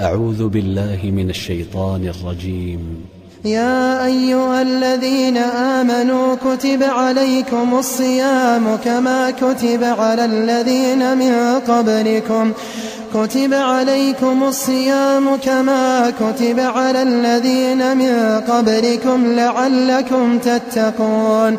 أعوذ بالله من الشيطان الرجيم. يا أيها الذين آمنوا كتب عليكم الصيام كما كتب على الذين من قبلكم. كتب عليكم الصيام كما كتب على الذين من قبلكم لعلكم تتقون.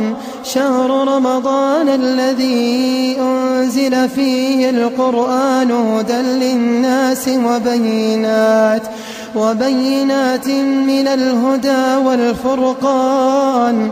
شهر رمضان الذي أنزل فيه القرآن هدى للناس وبينات وبينات من الهدى والفرقان.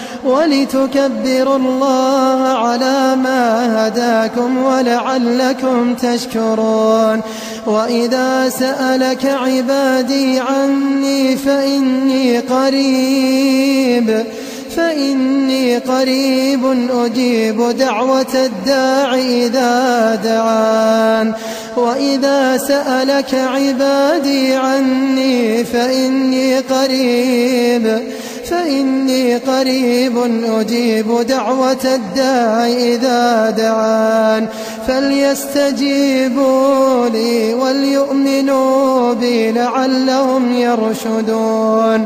ولتكبروا الله على ما هداكم ولعلكم تشكرون. وإذا سألك عبادي عني فإني قريب فإني قريب أجيب دعوة الداع إذا دعان. وإذا سألك عبادي عني فإني قريب فإني قريب أجيب دعوة الداع إذا دعان فليستجيبوا لي وليؤمنوا بي لعلهم يرشدون.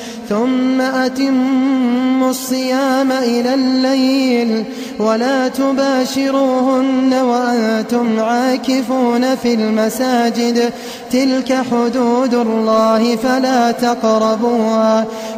ثم أتموا الصيام إلى الليل ولا تباشروهن وأنتم عاكفون في المساجد. تلك حدود الله فلا تقربوها.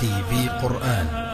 تي في قرآن.